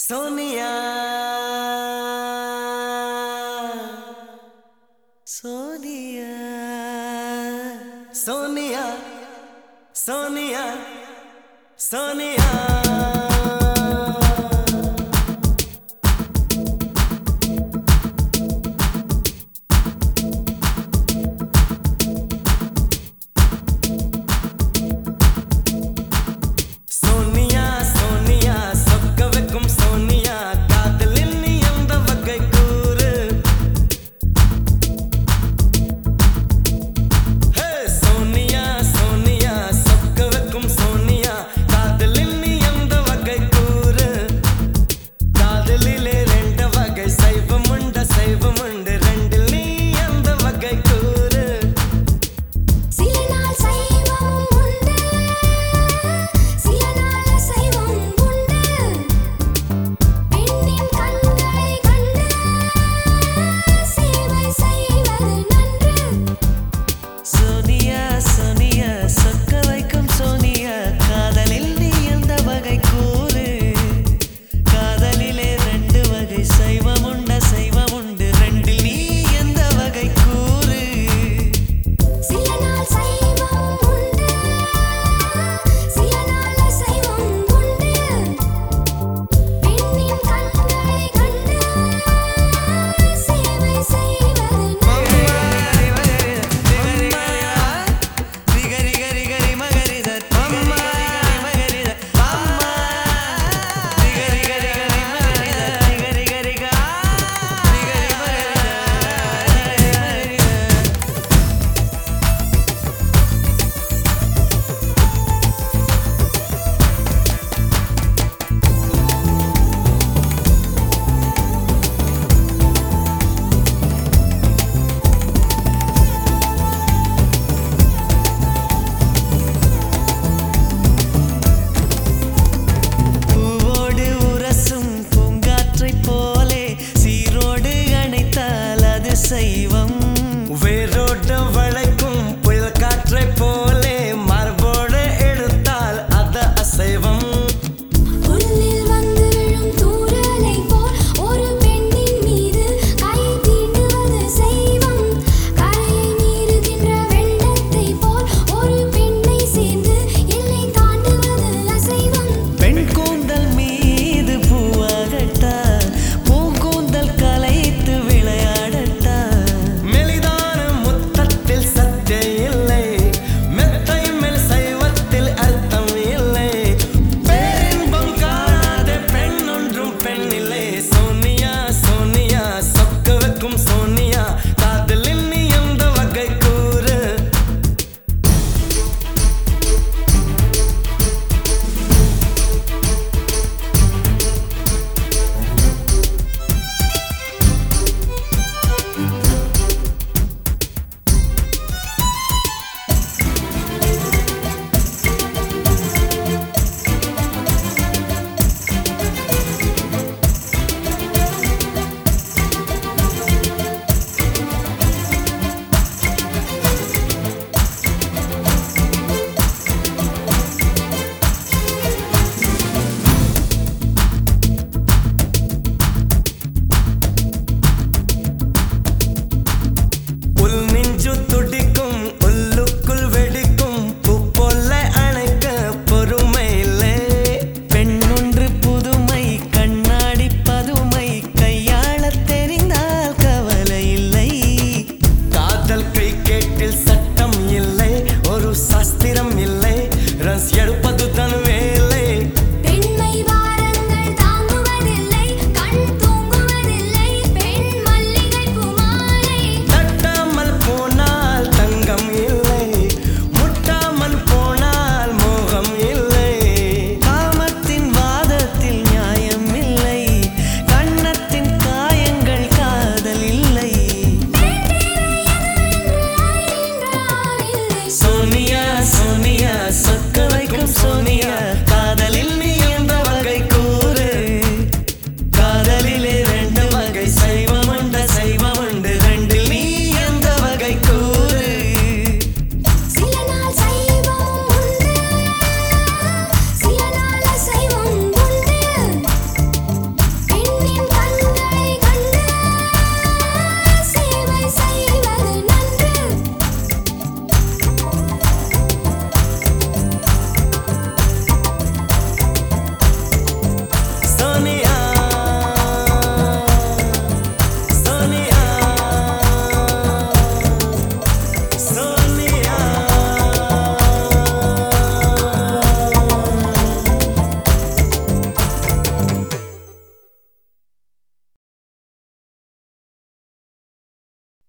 Sonia. Sonia. Sonia. Sonia. Sonia.